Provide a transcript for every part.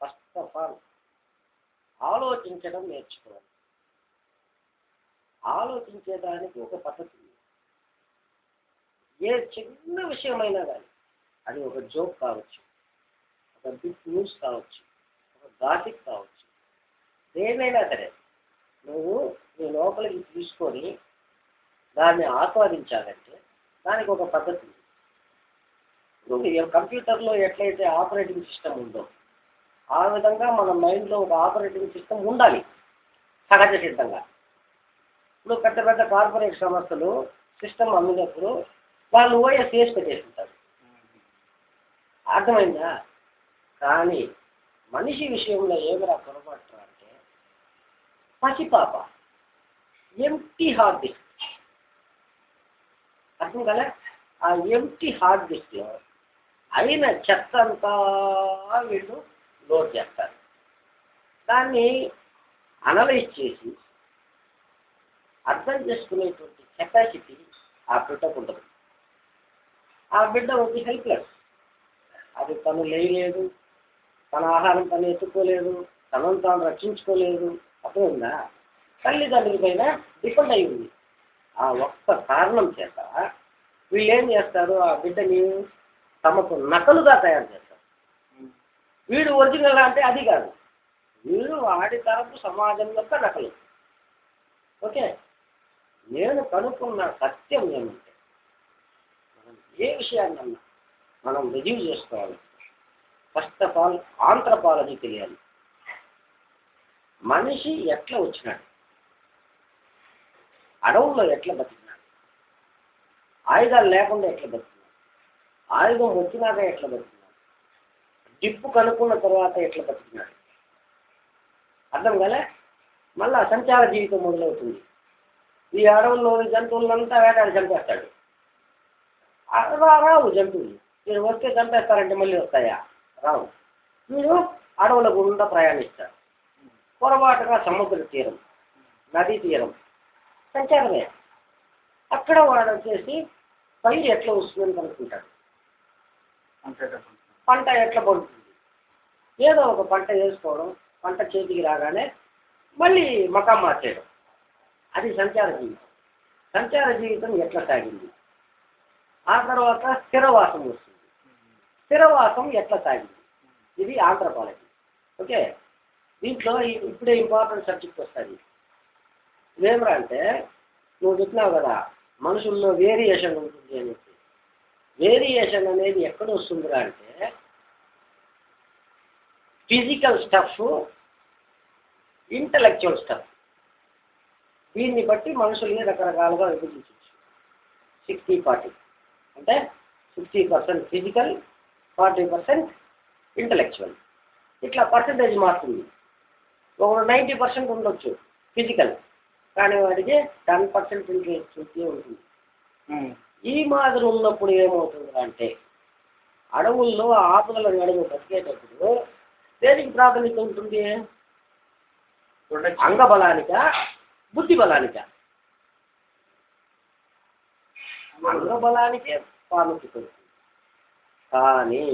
First of all ఆలోచించడం నేర్చుకోవాలి ఆలోచించేదానికి ఒక పద్ధతి ఉంది. ఏ చిన్న విషయమైనా కానీ అది ఒక జోక్ కావచ్చు ఒక బిగ్ న్యూస్ కావచ్చు ఒక గాసిప్ కావచ్చు దేనైనా సరే నువ్వు నీ లోపలికి తీసుకొని దాన్ని ఆస్వాదించాలంటే దానికి ఒక పద్ధతి ఉంది ఇప్పుడు కంప్యూటర్లో ఎట్లయితే ఆపరేటింగ్ సిస్టమ్ ఉందో ఆ విధంగా మన మైండ్లో ఒక ఆపరేటింగ్ సిస్టమ్ ఉండాలి. సహజ సిద్ధంగా. ఇప్పుడు పెద్ద పెద్ద కార్పొరేట్ సంస్థలు సిస్టమ్ అమ్మినప్పుడు వాళ్ళు ఓఎస్ వేసి పెట్టేస్తుంటారు అర్థమైందా? కానీ మనిషి విషయంలో ఏమిరా పొరపాటు అంటే పసిపాప ఎంటీ హార్డ్ డిస్క్ అర్థం కదా ఆ ఎంటీ హార్డ్ డిస్క్లో అయిన చెత్త అంతా వీళ్ళు లోడ్ చేస్తారు. దాన్ని అనలైజ్ చేసి అర్థం చేసుకునేటువంటి కెపాసిటీ ఆ బిడ్డకు ఉండదు ఆ బిడ్డ ఒక హెల్ప్లెస్ అది తను లేయలేదు తన ఆహారం తను ఎత్తుకోలేదు తనను తాను రక్షించుకోలేదు. అర్థమైందా? తల్లిదండ్రుల పైన డిపెండ్ అయి ఉంది. ఆ ఒక్క కారణం చేత వీళ్ళు ఏం చేస్తారు? ఆ బిడ్డని తమకు నకలుగా తయారు చేస్తారు. వీడు ఒరిజినల్ అంటే అది కాదు. వీడు వాడి తరపు సమాజం యొక్క నకలు. ఓకే? నేను కనుక్కున్న సత్యం ఏమంటే? మనం ఏ విషయాన్నన్నా మనం రిజీవ్ చేసుకోవాలి. ఫస్ట్ ఆఫ్ ఆల్ ఆంథ్రపాలజీ తెలియాలి. మనిషి ఎట్లా వచ్చినాడు? అడవుల్లో ఎట్లా బతికినాడు? ఆయుధాలు లేకుండా ఎట్లా బతికినాడు? ఆయుధం వచ్చినాక ఎట్లా బతికినాడు? డిప్పు కనుక్కున్న తర్వాత ఎట్లా బతికినాడు అర్థం కదా మళ్ళా సంచార జీవితం మొదలవుతుంది. ఈ అడవుల్లోని జంతువులంతా వేటాడి చంపేస్తాడు. రా- రావు జంతువులు. మీరు వస్తే చంపేస్తారంటే మళ్ళీ వస్తాయా? రావు. మీరు అడవుల గుండా ప్రయాణిస్తారు. పొరపాటుగా సముద్ర తీరం నదీ తీరం సంచారమే. అక్కడ వాడు వచ్చేసి పైరు ఎట్లా వస్తుందని కనుక్కుంటాడు. పంట ఎట్లా పడుతుంది? ఏదో ఒక పంట వేసుకోవడం పంట చేతికి రాగానే మళ్ళీ మకాం మార్చేయడం. అది సంచార జీవితం. సంచార జీవితం ఎట్లా సాగింది? ఆ తర్వాత స్థిరవాసం వస్తుంది. స్థిరవాసం ఎట్లా సాగింది? ఇది ఆంధ్రపాలజీ ఓకే? దీంట్లో ఇప్పుడే ఇంపార్టెంట్ సబ్జెక్ట్ వస్తుంది ఇదేమరా అంటే నువ్వు చెప్పినావు కదా మనుషుల్లో వేరియేషన్ ఉంటుంది అని చెప్పి. వేరియేషన్ అనేది ఎక్కడ వస్తుందిరా అంటే ఫిజికల్ స్టఫ్ ఇంటలెక్చువల్ స్టఫ్. దీన్ని బట్టి మనుషుల్ని రకరకాలుగా విభజించవచ్చు. Sixty forty. అంటే sixty percent physical forty percent intellectual. ఇట్లా పర్సంటేజ్ మారుతుంది. ఒక నైంటీ పర్సెంట్ ఉండొచ్చు ఫిజికల్ కానీ వాడికి టెన్ పర్సెంట్ ఇంటలెక్చువల్టీ ఉంటుంది. ఈ మాదిరి ఉన్నప్పుడు ఏమవుతుంది అంటే అడవుల్లో ఆకుల నడుము బతికేటప్పుడు దేనికి ప్రాధాన్యత ఉంటుంది? అంగబలానిక బుద్ధి బలానిక అంగబలానికే ప్రాముఖ్యత ఉంటుంది. కానీ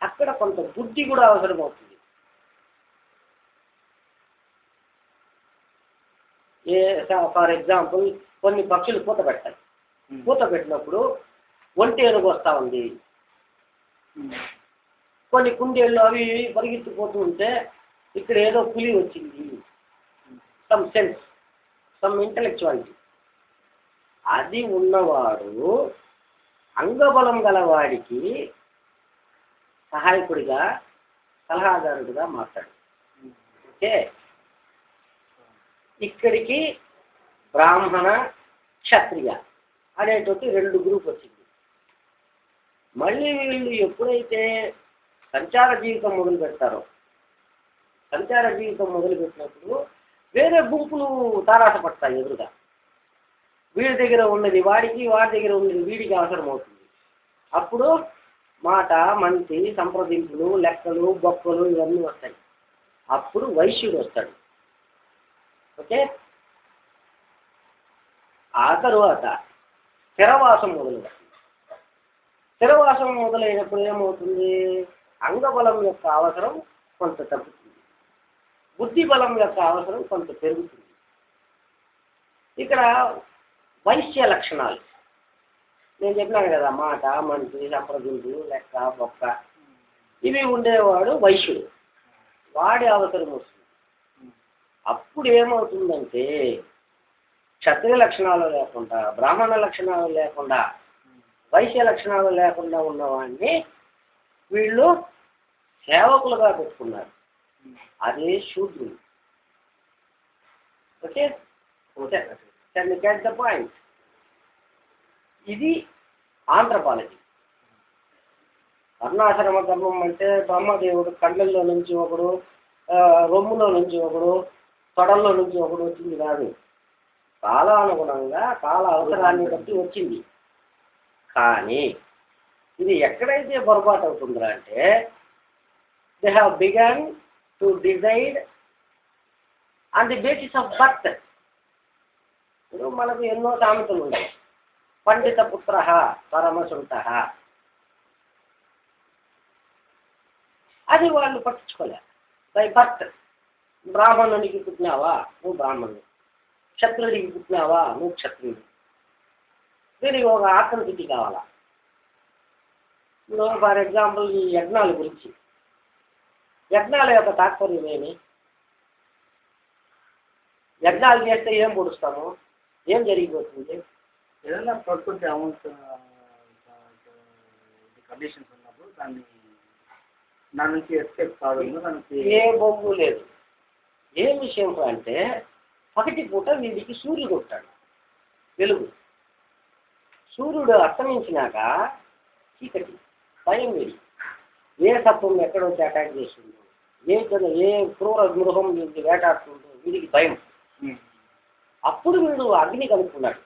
అక్కడ కొంత బుద్ధి కూడా అవసరం అవుతుంది ఏ ఫర్ ఎగ్జాంపుల్ కొన్ని పక్షులు పూత పెడతాయి పూత పెట్టినప్పుడు ఒంటి ఏనుగు వస్తూ ఉంది. కొన్ని కుందేళ్ళు అవి పరిగెత్తిపోతూ ఉంటే ఇక్కడ ఏదో పులి వచ్చింది. సమ్ సెన్స్ సమ్ ఇంటలెక్చువాలిటీ అది ఉన్నవాడు అంగబలం గలవాడికి సహాయకుడిగా సలహాదారుడిగా మాట్లాడు ఓకే? ఇక్కడికి బ్రాహ్మణ క్షత్రియ అనేటువంటి రెండు గ్రూప్ వచ్చింది. మళ్ళీ వీళ్ళు ఎప్పుడైతే సంచార జీవితం మొదలు పెడతారో. సంచార జీవితం మొదలు పెట్టినప్పుడు వేరే గుంపులు తారాటపడతాయి ఎదురుగా. వీడి దగ్గర ఉన్నది వాడికి వాడి దగ్గర ఉన్నది వీడికి అవసరం అవుతుంది అప్పుడు మాట మంచి సంప్రదింపులు లెక్కలు బొక్కలు ఇవన్నీ వస్తాయి. అప్పుడు వైశ్యుడు వస్తాడు. ఓకే? ఆ తరువాత స్థిరవాసం మొదలు స్థిరవాసం మొదలైనప్పుడు ఏమవుతుంది? అంగబలం యొక్క అవసరం కొంత తగ్గుతుంది. బుద్ధి బలం యొక్క అవసరం కొంత పెరుగుతుంది. ఇక్కడ వైశ్య లక్షణాలు. నేను చెప్పినాను కదా మాట మంచి సంప్రదింపు లెక్క బొక్క. ఇవి ఉండేవాడు వైశ్యుడు. వాడి అవసరం వస్తుంది. అప్పుడు ఏమవుతుందంటే క్షత్రియ లక్షణాలు లేకుండా బ్రాహ్మణ లక్షణాలు లేకుండా వైశ్య లక్షణాలు లేకుండా ఉన్నవాడిని వీళ్ళు సేవకులుగా పెట్టుకున్నారు. అదే శూద్రులు. Okay? Can get the point ఇది ఆంధ్రపాలజీ వర్ణాశ్రమ ధర్మం అంటే బ్రహ్మదేవుడు కళ్ళల్లో నుంచి ఒకడు రొమ్ములో నుంచి ఒకడు తొడల్లో నుంచి ఒకడు వచ్చింది కాదు. కాలానుగుణంగా కాల అవసరాన్ని బట్టి వచ్చింది. కానీ ఇది ఎక్కడైతే పొరపాటు అవుతుందిరా అంటే they have begun to decide on the basis of birth ఇప్పుడు మనకు ఎన్నో సామెతలు ఉన్నాయి. పండిత పుత్ర పరమసుంత. అది వాళ్ళు పట్టించుకోలే బై బర్త్ బ్రాహ్మణునికి పుట్టినావా? నువ్వు బ్రాహ్మణుడు. క్షత్రుడికి పుట్టినావా? నువ్వు క్షత్రుడు దీనికి ఒక ఆత్మస్థితి కావాలా? ఫర్ ఎగ్జాంపుల్ ఈ యజ్ఞాల గురించి. యజ్ఞాల యొక్క తాత్పర్యం ఏమి? యజ్ఞాలు చేస్తే ఏం పొడుస్తాము? ఏం జరిగిపోతుంది? ఏదైనా ప్రకృతి అమౌంట్ కండిషన్స్ ఉన్నప్పుడు దాన్ని దాని నుంచి ఎస్కేప్ కావడం దానికి ఏ బొమ్ము లేదు. ఏం విషయం అంటే పగటి పూట వీడికి సూర్యుడు ఉంటాడు. వెలుగు. సూర్యుడు అస్తమించినాక చీకటి. భయం వీడి ఏ సత్వం ఎక్కడ వచ్చి అటాక్ చేస్తుందో ఏ ఏ క్రూర గృహం వీడికి వేటాడుతుందో వీడికి భయం. అప్పుడు వీడు అగ్ని కనుక్కున్నాడు.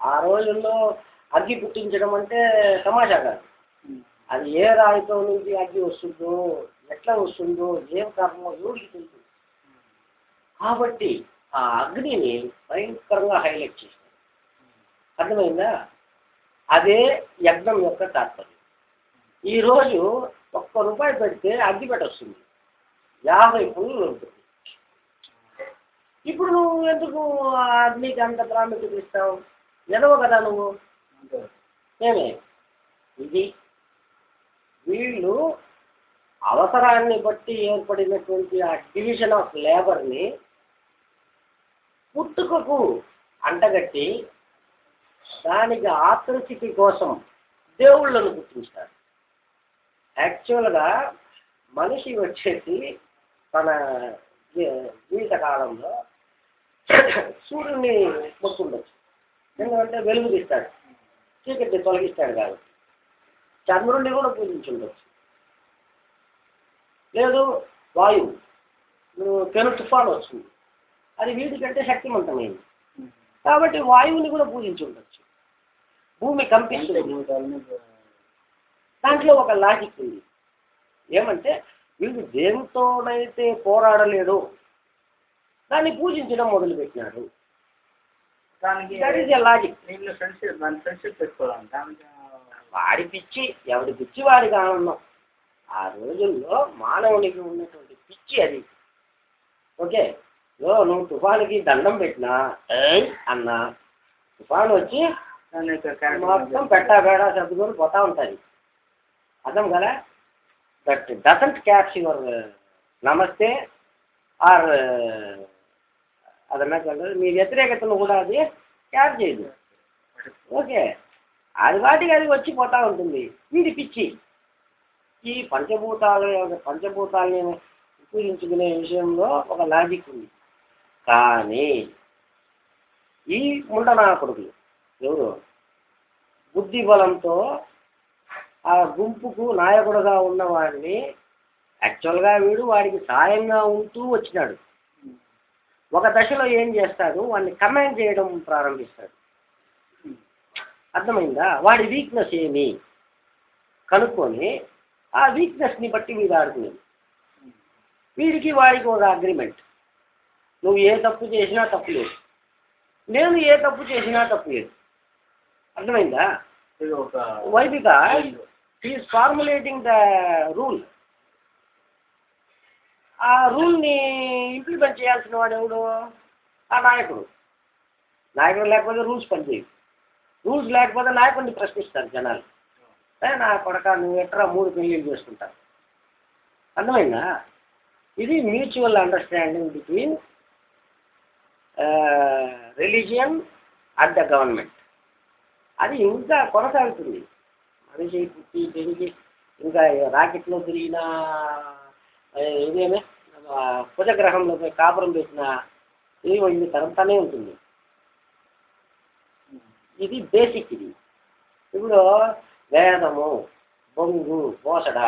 ఆ రోజుల్లో అగ్గి పుట్టించడం అంటే తమాషా కాదు. అది ఏ రాయితో నుంచి అగ్గి వస్తుందో ఎట్లా వస్తుందో ఏం కారణమో ఎవరికి తెలుసు. కాబట్టి ఆ అగ్నిని భయంకరంగా హైలైట్ చేశారు అర్థమైందా? అదే యజ్ఞం యొక్క తాత్పర్యం. ఈరోజు ఒక్క రూపాయి పెడితే అగ్గిపెట్ట వస్తుంది. యాభై పుల్లు ఉంటుంది. ఇప్పుడు నువ్వు ఎందుకు అగ్నికి అంత ప్రాముఖ్యత ఇస్తావు ఎదవ కదా నువ్వు. ఏమే? ఇది వీళ్ళు అవసరాన్ని బట్టి ఏర్పడినటువంటి ఆ డివిజన్ ఆఫ్ లేబర్ని పుట్టుకకు అంటగట్టి దానికి ఆకృతికి కోసం దేవుళ్ళను గుర్తించారు. యాక్చువల్గా మనిషి వచ్చేసి తన జీ- జీవిత కాలంలో సూర్యుని మొక్కుండొచ్చు ఎందుకంటే వెలుగు తీస్తాడు. చీకటి తొలగిస్తాడు కాబట్టి చంద్రుడిని కూడా పూజించుండొచ్చు. లేదు వాయువు. పెను తుఫాను వస్తుంది. అది వీటికంటే శక్తివంతమైంది కాబట్టి వాయువుని కూడా పూజించుండొచ్చు. భూమి కంపిస్తుంది. దాంట్లో ఒక లాజిక్ ఉంది. ఏమంటే వీడు దేనితోనైతే పోరాడలేడు దాన్ని పూజించడం మొదలుపెట్టినాడు. వాడి పిచ్చి ఎవడి పిచ్చి వాడికి ఆనందం ఆ రోజుల్లో మానవునికి ఉన్నటువంటి పిచ్చి అది. ఓకే? ఓ నువ్వు తుఫానుకి దండం పెట్టినా అన్నా. తుఫాను వచ్చి మొత్తం పెట్టా బేడా సర్దుకొని పోతా ఉంటుంది. అర్థం కదా? దట్ డజంట్ క్యాచ్ యువర్ నమస్తే ఆర్ uh, అదన్నా మీ వ్యతిరేకతను కూడా అది క్యాచ్ చేయదు. ఓకే అది వాటికి అది వచ్చి పోతా ఉంటుంది. వీడి పిచ్చి. ఈ పంచభూతాలు పంచభూతాలని ఉపయోగించుకునే విషయంలో ఒక లాజిక్ ఉంది. కానీ ఈ ముండనా కొడుకులు ఎవరు? బుద్ధి బలంతో ఆ గుంపుకు నాయకుడుగా ఉన్నవాడిని యాక్చువల్గా వీడు వాడికి సాయంగా ఉంటూ వచ్చినాడు. ఒక దశలో ఏం చేస్తాడు? వాడిని కమాండ్ చేయడం ప్రారంభిస్తాడు. అర్థమైందా? వాడి వీక్నెస్ ఏమి? కనుక్కొని ఆ వీక్నెస్ని బట్టి వీడు ఆడుకునేది వీడికి వాడికి ఒక అగ్రిమెంట్ నువ్వు ఏ తప్పు చేసినా తప్పు లేదు. నేను ఏ తప్పు చేసినా తప్పు లేదు. అర్థమైందా? ఇది he is formulating the rule ఆ రూల్ని ఇంప్లిమెంట్ చేయాల్సిన వాడు ఎవడు? ఆ నాయకుడు. నాయకుడు లేకపోతే రూల్స్ పనిచేయవు. రూల్స్ లేకపోతే నాయకుడిని ప్రశ్నిస్తారు జనాలు. నా కొడక నువ్వు ఎట్రా మూడు పెళ్ళిళ్ళు చేసుకుంటావు? అర్థమైందా? ఇది mutual understanding between religion and the government అది ఇంకా కొనసాగుతుంది. మనిషి పుట్టి పెరిగి ఇంకా రాకెట్లో తిరిగిన ఇదేమే కుజగ్రహంలో పోయి కాపురం పెట్టిన ఇది ఇది తరంతానే ఉంటుంది. ఇది బేసిక్ ఇది. ఇప్పుడు వేదము బొంగు పోసడ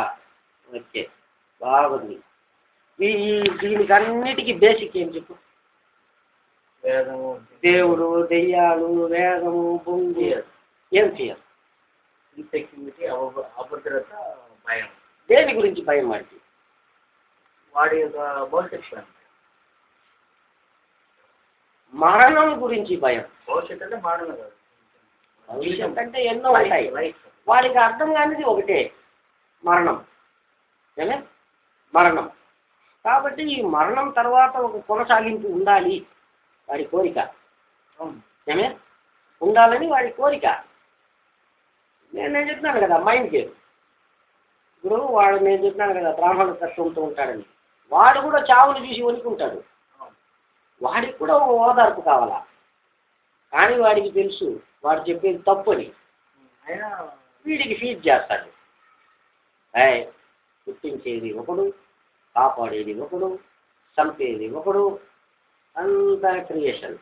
వచ్చే బాగుంది ఈ దీనికి అన్నిటికీ బేసిక్ ఏం చెప్పు? వేదము దేవుడు దెయ్యాలు వేదము బొంగు ఏం చేయరు ఇన్సెక్యూరిటీ అభద్రత భయం దేని గురించి భయం వాడికి వాడి యొక్క భవిష్యత్తు భయం. మరణం గురించి భయం. భవిష్యత్తు అంటే మాడను కాదు. భవిష్యత్ అంటే ఎన్నో ఉంటాయి. వాడికి అర్థం కానిది ఒకటే మరణం. మరణం. కాబట్టి ఈ మరణం తర్వాత ఒక కొనసాగింపు ఉండాలి వాడి కోరిక. ఉండాలని వాడి కోరిక. నేను నేను చెప్తున్నాను కదా మైండ్ గేమ్ ఇప్పుడు వాడు నేను చెప్పినాను కదా బ్రాహ్మణ తత్వంతో ఉంటాడని. వాడు కూడా చావుని చూసి వణుకుంటాడు. వాడికి కూడా ఓదార్పు కావాలా? కానీ వాడికి తెలుసు వాడు చెప్పేది తప్పు అని వీడికి ఫీడ్ చేస్తాడు. ఏయ్ పుట్టించేది ఒకడు కాపాడేది ఒకడు చంపేది ఒకడు అంతా క్రియేషన్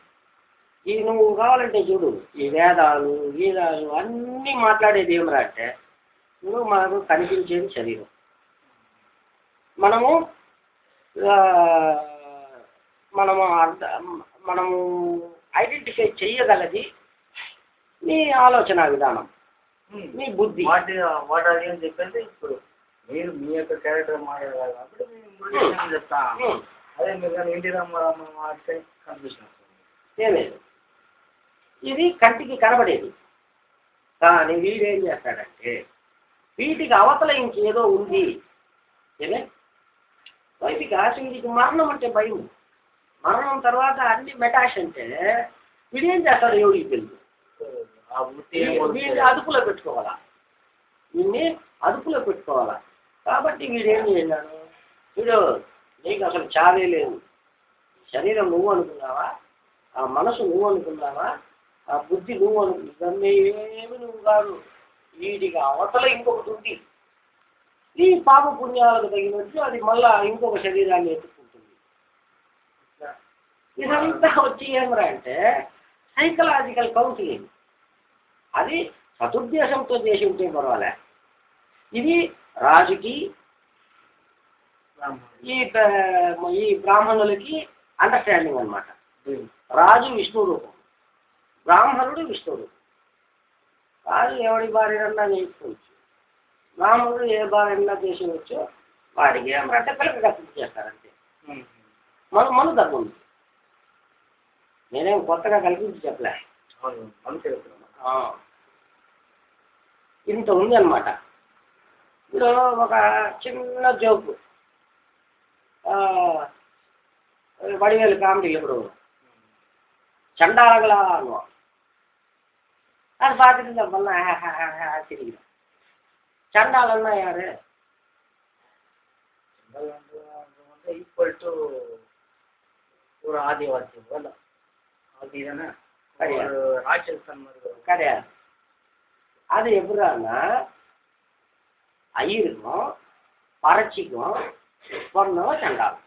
ఈ నువ్వు కావాలంటే చూడు ఈ వేదాలు గీదాలు అన్నీ మాట్లాడేది ఏమరా అంటే నువ్వు మనకు కనిపించేది శరీరం. మనము మనము అర్థ మనము ఐడెంటిఫై చెయ్యగలది నీ ఆలోచన విధానం నీ బుద్ధి. వాటి వాటి అది అని చెప్పేసి ఇప్పుడు మీరు మీ యొక్క క్యారెక్టర్ మాట్లాడాలి కాబట్టి మేము మురళీకృష్ణ చెప్తా. ఉమ్. అదే మీరు కానీ ఎన్టీ రామారావు మాట్లాడితే కన్ఫ్యూషన్ ఏం లేదు. ఇది కంటికి కనబడేది. కానీ వీడేం చేస్తాడంటే వీటికి అవతల ఇంకేదో ఉంది. ఏమే? వీటికి ఆశ వీడికి మరణం అంటే భయం. మరణం తర్వాత అన్ని మెటాష్ అంటే వీడేం చేస్తాడు ఎవడికి తెలుసు? వీడిని? అదుపులో పెట్టుకోవాలా? వీడిని అదుపులో పెట్టుకోవాలా? కాబట్టి వీడేం చేయాలి వీడు నీకు అసలు చావే లేదు. శరీరం నువ్వు అనుకున్నావా? ఆ మనసు నువ్వు అనుకున్నావా? ఆ బుద్ధి నువ్వు అనుకున్నా ఏమి నువ్వు కాదు. వీటికి అవతల ఇంకొకటి ఉంది. ఈ పాప పుణ్యాలకు తగినట్టు అది మళ్ళా ఇంకొక శరీరాన్ని ఎత్తుకుంటుంది. ఇదంతా వచ్చి ఏమరా అంటే సైకలాజికల్ కౌన్సిలింగ్ అది సదుద్దేశంతో చేసి ఉంటే పర్వాలే. ఇది రాజుకి ఈ ఈ బ్రాహ్మణులకి అండర్స్టాండింగ్ అన్నమాట. రాజు విష్ణు రూపం. బ్రాహ్మణుడు విష్ణు రూపం రాజు ఎవడి భార్యనన్నా చేసుకోవచ్చు బ్రాహ్మణుడు ఏ భార్యన్నా చేసేవచ్చు వాడికి ఏమంటే పిల్లకి కత్తి చేస్తారంతే మన మన ఉంది. నేనేం కొత్తగా కల్పించి చెప్పలే. ఇంత ఉంది అనమాట ఇప్పుడు ఒక చిన్న జోకు. ఆ, వడివేలు కామెడీ ఇప్పుడు చండాలగల అను. అది பார்த்துட்டு பண்ண சிரிக்கிறேன் చండాలన్నా యారే అంటే ఈక్వల్ టు ஒரு ஆதிவாசி போல ஆதி தானே கிடையாது. ஒரு ராட்சசன் மாதிரி கிடையாது அது எப்படின்னா ஐயருக்கும் பறச்சிக்கும் பொண்ணவும் చండాలం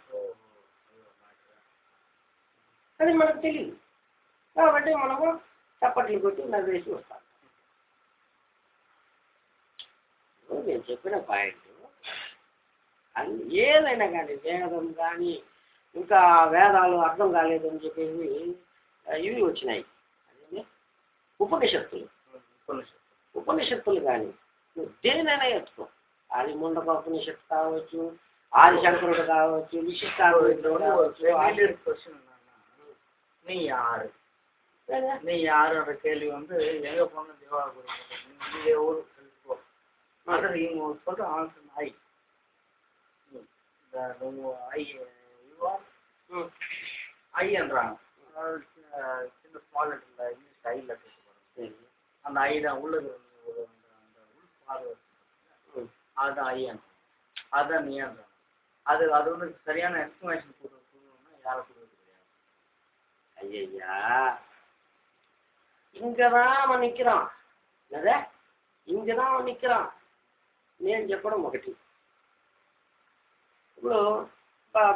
అది మనకు తెలియదు కాబట్టి మనము చప్పట్లు కొట్టి నవ్వేసి వస్తాను నేను చెప్పిన పాయింట్. అన్ని ఏదైనా కానీ వేదం కానీ ఇంకా వేదాలు అర్థం కాలేదు అని చెప్పేసి ఇవి వచ్చినాయి. ఉపనిషత్తులు. ఉపనిషత్తులు. కానీ నువ్వు దేనైనా ఎత్తుకో. ఆది ముండక ఉపనిషత్తు కావచ్చు ఆదిశంకరుడు కావచ్చు విశిష్టాద్వైతుడు కావచ్చు நீ யாரோட கேள்வி வந்து எங்க போன தேவாபுரம் ஊர் அதாவது இவங்க சொல்ற ஆன்சர் ஐ. ஐ ஐ என்றாங்க. சின்ன ஸ்மால் லெட்டர்ல இங்கிலீஷ் ஐ லெட்டர் அந்த ஐ தான் உள்ளது அந்த உள் அதுதான் ஐ அதுதான் அது அது வந்து சரியான எக்ஸ்பிளேஷன் கொடுக்கணும்னா யாரும் கொடுக்கறது கிடையாது. ஐயா అయ్యయ్యా ఇంకதான் మనం నిక్కిరాం లేదా ఇంకదా నిక్కిరాం నేను చెప్పడం ఒకటి ఇప్పుడు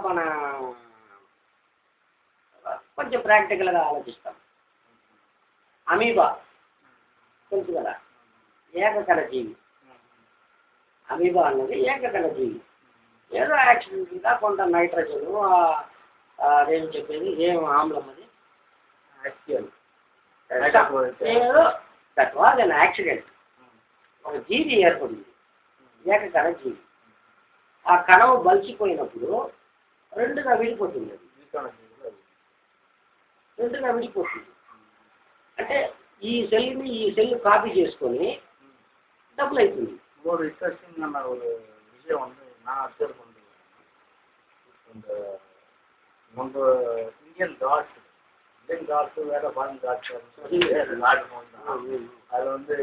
మన కొంచెం ప్రాక్టికల్గా ఆలోచిస్తాం అమీబా తెలుసు కదా ఏకకణ జీవి అమీబా అన్నది ఏకకణ జీవి ఏదో యాక్సిడెంట్గా కొంత నైట్రోజన్ అదేం చెప్పేది ఏం ఆమ్లం అది accident that was an accident ఒక జీవి ఏర్పడింది ఏకకణ జీవి ఆ కణము బలిసిపోయినప్పుడు రెండుగా విడిపోతుంది అది రెండుగా విడిపోతుంది అంటే ఈ సెల్ని ఈ సెల్ కాపీ చేసుకొని డబుల్ అవుతుంది ஒரு இன்ட்ரெஸ்டிங்கான ஒரு விஷயம் வந்து நான் அப்சர்வ் பண்ணுறேன் இந்த நம்ம இந்தியன் காட்ஸ் தென் காட்ஸு வேற பான் காட்ஸு அதில் வந்து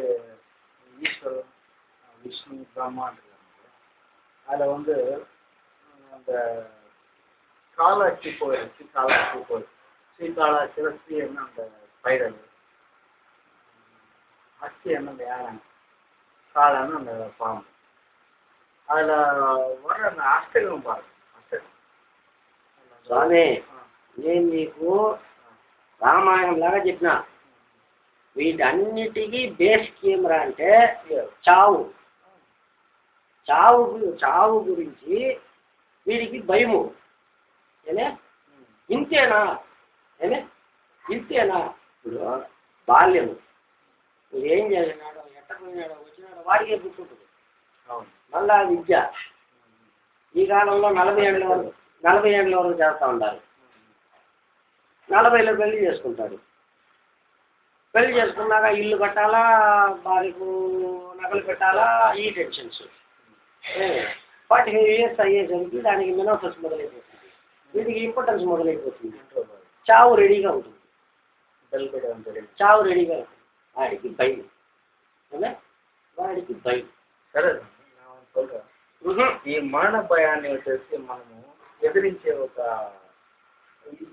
ஈஸ்வரன் விஷ்ணு பிரம்மான் அதில் வந்து அந்த காலாட்சி கோயில் ஸ்ரீ காலாட்சி கோயில். ஸ்ரீ காலாட்சியில் ஸ்ரீ என்ன அந்த ஸ்பைடர் அஸ்தி என்ன அந்த யானை காலான்னு அந்த பாம்பு அதில் வர அந்த அஸ்தகம் பாருங்க அஸ்தகம் நீ రామాయణం లాగా చెప్పిన. వీటన్నిటికీ బేస్ కెమెరా అంటే చావు. చావు చావు గురించి వీడికి భయము. ఏనే ఇంతేనా? ఏనే ఇంతేనా? ఇప్పుడు బాల్యము ఏం చేసినాడో ఎట్ట పోయినాడో వచ్చినాడో వాడికే గుర్తుంటుంది. అవును. మళ్ళా విద్య. ఈ కాలంలో నలభై ఏళ్ళ వరకు నలభై ఏళ్ళ వరకు చేస్తూ ఉంటారు నలభైలో పెళ్ళి చేసుకుంటాడు. పెళ్ళి చేసుకున్నాక ఇల్లు కట్టాలా భార్యకు నగలు పెట్టాలా ఈ టెన్షన్స్. ఫార్టీ ఫైవ్ ఇయర్స్ అయ్యేసరికి దానికి మినోఫస్ మొదలైపోతుంది. వీటికి ఇంపార్టెన్స్ మొదలైపోతుంది. చావు రెడీగా ఉంటుంది. చావు రెడీగా ఉంటుంది. వాడికి భయం. వాడికి భయం. సరే ఈ మరణ భయాన్ని వచ్చేసి మనము ఎదిరించే ఒక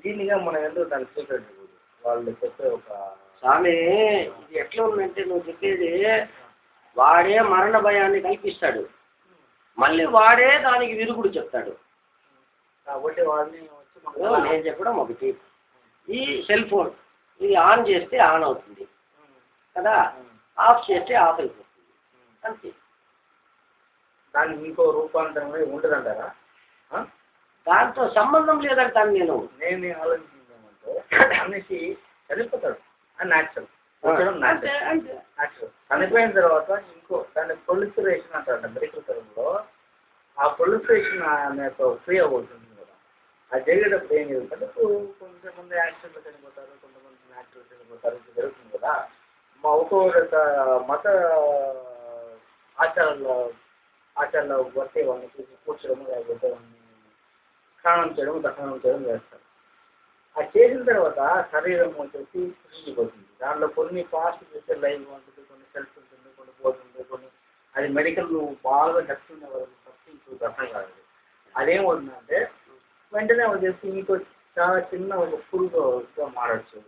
దీనిగా మనం ఎందుకు దాన్ని స్వీకరించకూడదు వాళ్ళు చెప్పే ఒక స్వామి ఇది ఎట్లా ఉందంటే నువ్వు చెప్పేది వాడే మరణ భయాన్ని కల్పిస్తాడు. మళ్ళీ వాడే దానికి విరుగుడు చెప్తాడు. కాబట్టి వాళ్ళని నేను చెప్పడం ఒకటి. ఈ సెల్ ఫోన్ ఇది ఆన్ చేస్తే ఆన్ అవుతుంది. కదా? ఆఫ్ చేస్తే ఆఫ్ అయిపోతుంది. అంతే. దానికి ఇంకో రూపాంతరం ఆ? దాంతో సంబంధం లేదంటాను నేను. నేను మనిషి చనిపోతాడు. అది న్యాచురల్ చనిపోయిన తర్వాత ఇంకో దాన్ని పొలిఫరేషన్ అంటారు మెడికల్ టర్మ్లో ఆ పొలిఫరేషన్ అనేది ఫ్రీ అవుతుంది కదా. అది జరిగేటప్పుడు ఏం జరుగుతుంది కొంతమంది యాక్సిడెంట్లో చనిపోతారు కొంతమంది న్యాచురల్ చనిపోతారు ఇది జరుగుతుంది కదా. మా ఒక్కొక్క మత ఆచారాల ఆచారాల బట్టి వాళ్ళని చూసి కూర్చోడం లేకపోతే వాళ్ళని స్నానం చేయడం దహనం చేయడం చేస్తారు. ఆ చేసిన తర్వాత శరీరం వచ్చేసి కృషిపోతుంది దాంట్లో కొన్ని పాస్ట్ చేస్తే లైవ్ ఉంటుంది కొన్ని సెల్స్ ఉంటుంది కొన్ని పోతుంది కొన్ని అది మెడికల్ బాగా డెప్త్ ఉన్న వరకు ఫస్ట్ ఇంకో అర్థం కాదు అదేమవుతుందంటే వెంటనే వచ్చేసి మీకు చాలా చిన్న ఒక పురుగుగా మారచ్చు.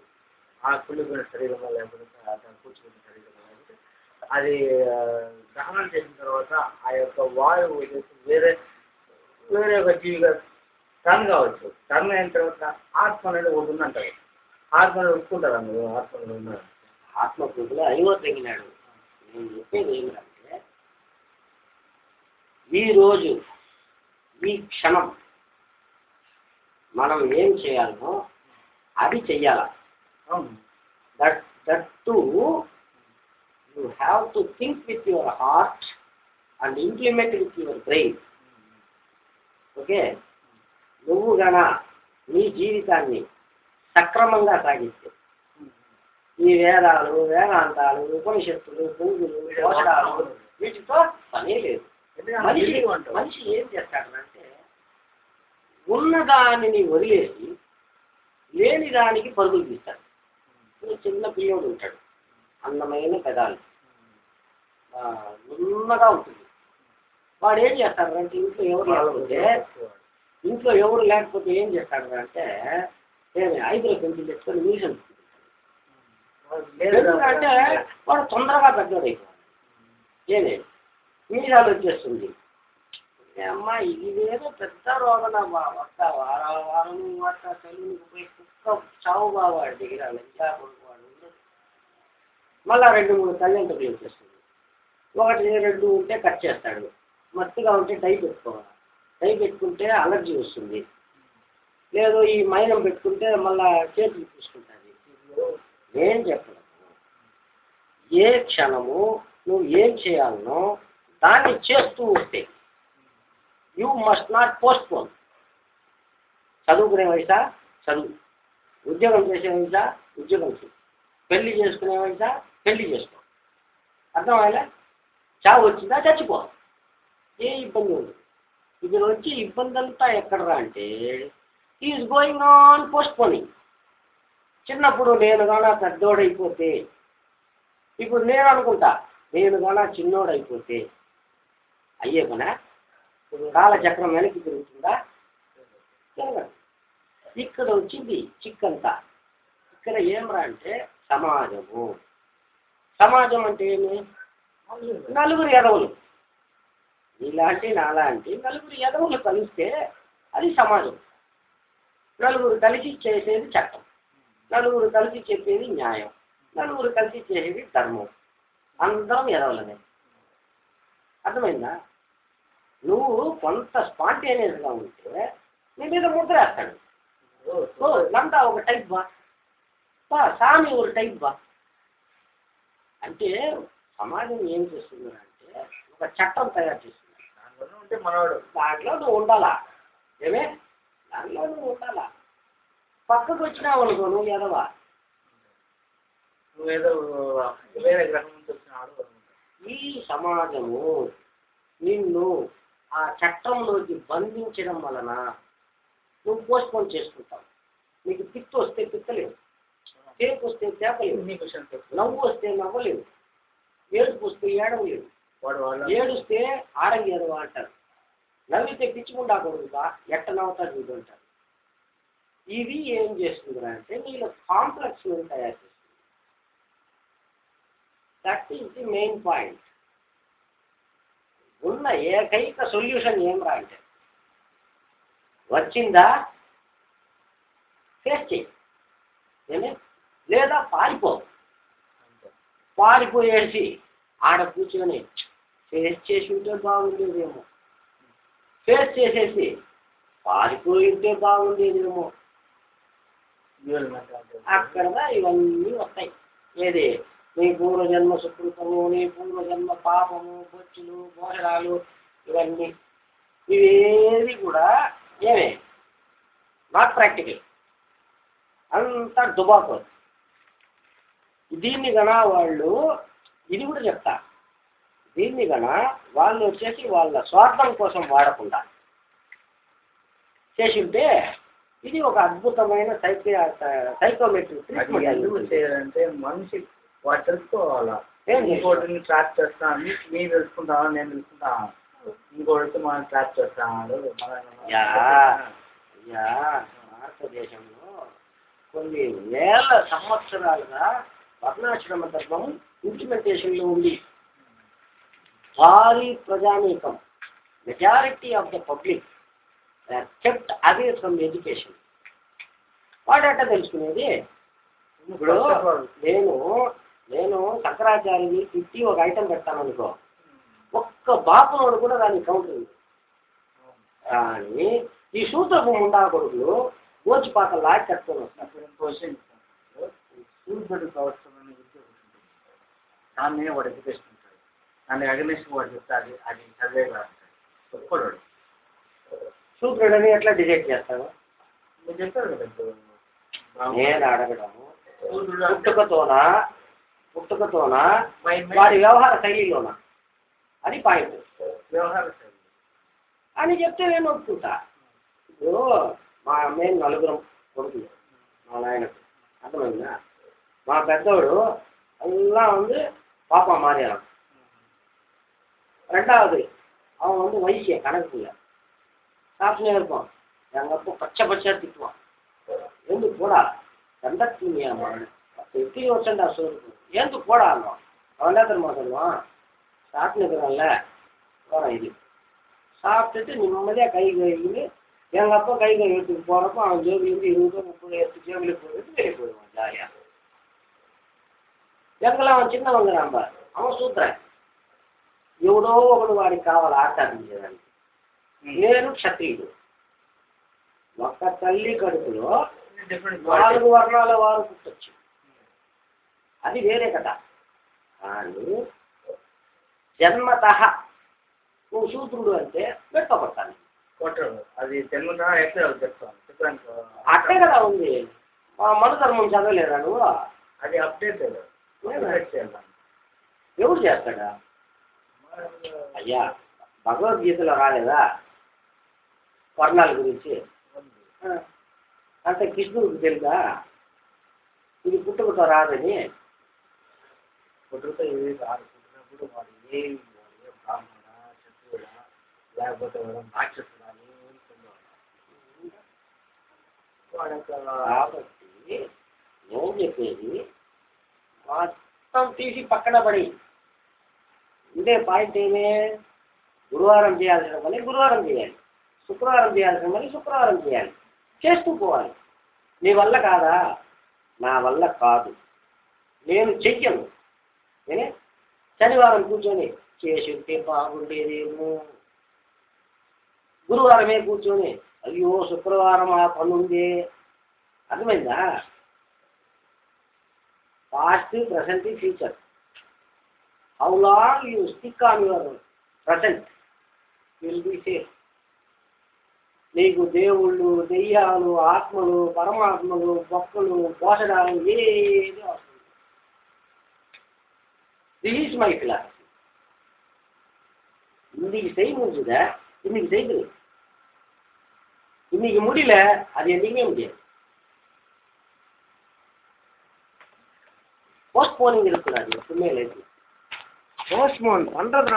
ఆ పురుగున శరీరంలో లేకపోతే దాన్ని కూర్చుకున్న శరీరంలో లేకపోతే అది దహనం చేసిన తర్వాత ఆ యొక్క వాయువు వచ్చేసి వేరే వేరే ఒక జీవిగా టర్న్ కావచ్చు. టర్న్ అయిన తర్వాత ఆత్మ అనేది ఒకటి ఉందంటారు. ఆత్మ ఒప్పుకుంటారా మీరు? ఆత్మ ఉన్నారు ఆత్మకృతులు అయ్యో తగినాడు నేను చెప్పేది ఏమిటంటే ఈ రోజు ఈ క్షణం మనం ఏం చేయాలనో అది చెయ్యాల? That that to you have to think with your heart and implement with your brain okay నువ్వు గన నీ జీవితాన్ని సక్రమంగా సాగిస్తే. ఈ వేదాలు వేదాంతాలు ఉపనిషత్తులు పురుగులు దోషాలు వీటితో పని లేదు. మనిషి. మనిషి ఏం చేస్తాడంటే ఉన్న దానిని వదిలేసి లేని దానికి పరుగులు తీస్తాడు. ఇప్పుడు చిన్న పిల్లోడు ఉంటాడు. అందమైన పెదాలు. ఆ, నున్నగా ఉంటుంది. వాడు ఏం చేస్తాడు అంటే ఇంట్లో ఎవరు లేకపోతే ఇంట్లో ఎవరు లేకపోతే ఏం చేస్తాడు అంటే ఏమి ఐదులో పెంచి తెచ్చుకొని మ్యూజియం ఎందుకంటే వాడు తొందరగా పెద్దోడు అయిపోవాలి ఏమి మీసాలు వచ్చేస్తుంది. అమ్మా ఇదేదో పెద్ద రోగన వస్తా వారం వారం అట్లా సెలవునికి పోయి కుక్క చావు బావాడు దగ్గర ఇంకా కొడుకువాడు మళ్ళా రెండు మూడు కళ్యాణతలు వచ్చేస్తుంది. ఒకటి రెండు ఉంటే కట్ చేస్తాడు. మత్తుగా ఉంటే డై పెట్టుకోవాలి. పై పెట్టుకుంటే అలర్జీ వస్తుంది. లేదు ఈ మైనం పెట్టుకుంటే మళ్ళా చేతులు చూసుకుంటుంది నేను చెప్పను. ఏ క్షణము నువ్వు ఏం చేయాలనో దాన్ని చేస్తూ వస్తే you must not postpone చదువుకునే వయసా? చదువు. ఉద్యోగం చేసే వయసా? ఉద్యోగం చేయి. పెళ్ళి చేసుకునే వయసా? పెళ్ళి చేసుకో. అర్థమైనా చావు వచ్చిందా? చచ్చిపో. ఏ ఇబ్బంది ఉండదు. ఇది వచ్చి ఇబ్బంది అంతా ఎక్కడరా అంటే is going on postponing చిన్నప్పుడు నేను కానీ పెద్దోడైపోతే ఇప్పుడు నేను అనుకుంటా నేను గానా చిన్నోడైపోతే అయ్యే పనా? కాలచక్రం వెనక్కి తిరుగుతుందా? తిరగదు ఇక్కడ వచ్చింది చిక్కంతా. ఇక్కడ ఏమరా అంటే సమాజము. సమాజం అంటే ఏమి? నలుగురు ఎదవలు. నీలాంటి నాలాంటి నలుగురు ఎదవులు కలిస్తే అది సమాజం నలుగురు కలిసి చేసేది చట్టం నలుగురు కలిసి చెప్పేది న్యాయం నలుగురు కలిసి చేసేది ధర్మం అందరం ఎదవలనే అర్థమైందా నువ్వు కొంత స్పాంటేనియస్గా ఉంటే నీ మీద ముద్ర వేస్తాడు ఓ లంతా ఒక టైప్ బా బా సామి ఒక టైప్ బా అంటే సమాజం ఏం చేస్తుంది అంటే ఒక చట్టం తయారు చేస్తుంది దానివల్ల ఉంటే మనవాడు. దాంట్లో నువ్వు ఉండాలా? ఏమే? దాంట్లో నువ్వు ఉండాలా? పక్కకు వచ్చినావు అనుకో నువ్వు ఎదవా నువ్వేదో వేరే గ్రహం నుంచి వచ్చినాడు ఈ సమాజము నిన్ను ఆ చట్టంలోకి బంధించడం వలన నువ్వు పోస్ట్పోన్ చేసుకుంటావు. నీకు పిత్తు వస్తే పిత్తలేవు తేపు వస్తే తేపలేవు నవ్వు వస్తే నవ్వలేవు. ఏడుపు వస్తే ఏడవలేవు. వాడు ఏడుస్తే ఎదవ అంటారు. నవ్వితే పిచ్చుకుండా కొడుకుగా ఎట్ట నవ్వుతాడు వీడు అంటారు. ఇది ఏం చేస్తుంది అంటే నీలో కాంప్లెక్స్ తయారు చేస్తుంది. That is the main point ఉన్న ఏకైక సొల్యూషన్ ఏం రా అంటే వచ్చిందా? ఫేస్ చేయి? లేదా పారిపో. పారిపోయేసి ఆడ కూర్చొని ఫేస్ చేసి ఉంటే బాగుండేదేమో. ఫేస్ చేసేసి పారిపోయి ఉంటే బాగుండేదేమో. అక్కడ ఇవన్నీ వస్తాయి. ఏది? నీ పూర్వజన్మ సుకృతము నీ పూర్వజన్మ పాపము బొచ్చులు మోసరాలు ఇవన్నీ. ఇవేది కూడా ఏమే? నాట్ ప్రాక్టికల్ అంతా దుబాకు దీన్ని గన వాళ్ళు ఇది కూడా చెప్తా దీన్ని గన వాళ్ళు వచ్చేసి వాళ్ళ స్వార్థం కోసం వాడకుండా చేసి ఉంటే ఇది ఒక అద్భుతమైన సైకి సైకోమెట్రిక్ ఎందుకు చేయాలంటే మనిషి వాడు తెలుసుకోవాలా? ఏం ఇంకోటిని ట్రాక్ చేస్తాను మీరు తెలుసుకుంటావా నేను తెలుసుకుంటా. ఇంకోటి మనం ట్రాక్. అయ్యా భారతదేశంలో కొన్ని వేల సంవత్సరాలుగా వర్ణాశ్రమ ధర్మం ఇంప్లిమెంటేషన్లో ఉంది. భారీ ప్రజానీకం. Majority of the public kept away from education వాడట తెలుసుకునేది? ఇప్పుడు నేను నేను శంకరాచార్యని తిట్టి ఒక ఐటెం పెడతాను అనుకో ఒక్క బాపునోడు కూడా దానికి కౌంటర్ ఉంది. కానీ ఈ సూత్రపు ముండా కొడుకులు గోచిపాక లాగి కట్టుకొని వస్తారు. దాన్ని వాడు ఎడ్యుకేషన్ దాన్ని అగలిస్ట్ వాడు చెప్తే అది అది చదివేలా ఒప్పుకోడు సూత్రుడని ఎట్లా డిజైట్ చేస్తాను నేను చెప్పాను అడగడము పుట్టుకతోన? పుట్టుకతోన? వారి వ్యవహార శైలిలోన? అది పాయింట్. వ్యవహార శైలి. అని చెప్తే నేను ఒప్పుకుంటా. ఇప్పుడు మా మేము నలుగురం కొడుకులు మా నాయన అర్థమైందా? మా పెద్దోడు అలా ఉంది పాప మారేనా ரெண்டாவது அவன் வந்து வைக்க கணக்குல. சாப்பிட்டே இருப்பான். எங்கள் அப்பா பச்சை பச்சையாக திட்டுவான். எழுந்து போடா ரெண்டா தீமையாமா பத்து எத்தனை வருஷம்டா சொல்லிருக்கும் எழுந்து போடா ஆனோம் அவன் என்ன தெரியுமா சொல்லுவான்? சாப்பிட்டு இருக்கிறான்ல. போகிறான் இது. சாப்பிட்டுட்டு நிம்மதியா கை கழுவின்னு எங்கள் அப்பா கை கழுவிட்டு போறப்போ அவன் ஜோபிலேருந்து இருபது முப்பது எடுத்து ஜோபியில் போயிட்டு வெளியே போயிடுவான் ஜாலியாக எங்கெல்லாம் அவன் சின்ன சின்னவங்கிறான் அவன் சூத்துறேன். ఎవడో ఒకడు వాడి కావాలి ఆచరించడానికి నేను క్షత్రియుడు. ఒక్క తల్లి కడుపులో నాలుగు వర్ణాల వారు పుట్టచ్చు. అది వేరే కథ. కానీ జన్మత నువ్వు శూద్రుడు అంటే పెట్టబడతాను కొట్టరు. అది జన్మత ఎట్లా చెప్తాను అట్టే కదా ఉంది. మా మను ధర్మం చదవలేదా నువ్వు? అది అప్డేట్ ఎవడు చేస్తాడా? అయ్యా భగవద్గీతలో రాలేదా? వర్ణాల గురించి. అంటే కృష్ణుడికి తెలుసా? ఇది పుట్టుకతో రాదని. పుట్టుకతో ఏది రాదు. పుట్టినప్పుడు వాడు ఏ ఏ బ్రాహ్మణ క్షత్రియుడా లేకపోతే వాడు రాక్షసుడా కాబట్టి నేను చెప్పేది మొత్తం తీసి పక్కన పడి. ఉండే పాయింట్ ఏమే? గురువారం చేయాల్సిన పని గురువారం చేయాలి. శుక్రవారం చేయాల్సిన పని శుక్రవారం చేయాలి. చేస్తూ పోవాలి. నీ వల్ల కాదా? నా వల్ల కాదు. నేను చెయ్యను. నేనే శనివారం కూర్చొని చేసి ఉంటే బాగుండేదేమో. గురువారమే కూర్చొని అయ్యో శుక్రవారం ఆ పని ఉంది అర్థమైందా? Past present future how long you stick on your present will be safe నీకు దేవుళ్ళు దెయ్యాలు ఆత్మలు పరమాత్మలు బొక్కలు పోషడాలు ఏది అవసరం దిస్ ఈజ్ மை philosophy இன்னைக்கு செய்ய முடிஞ்சத இன்னைக்கு செய்யுது இன்னைக்கு முடியல அது என்னைக்குமே முடியாது போஸ்ட்போனிங் இருக்கக்கூடாது எப்பவுமே லைஃப் போஸ்ட்போன் பண்ணுறது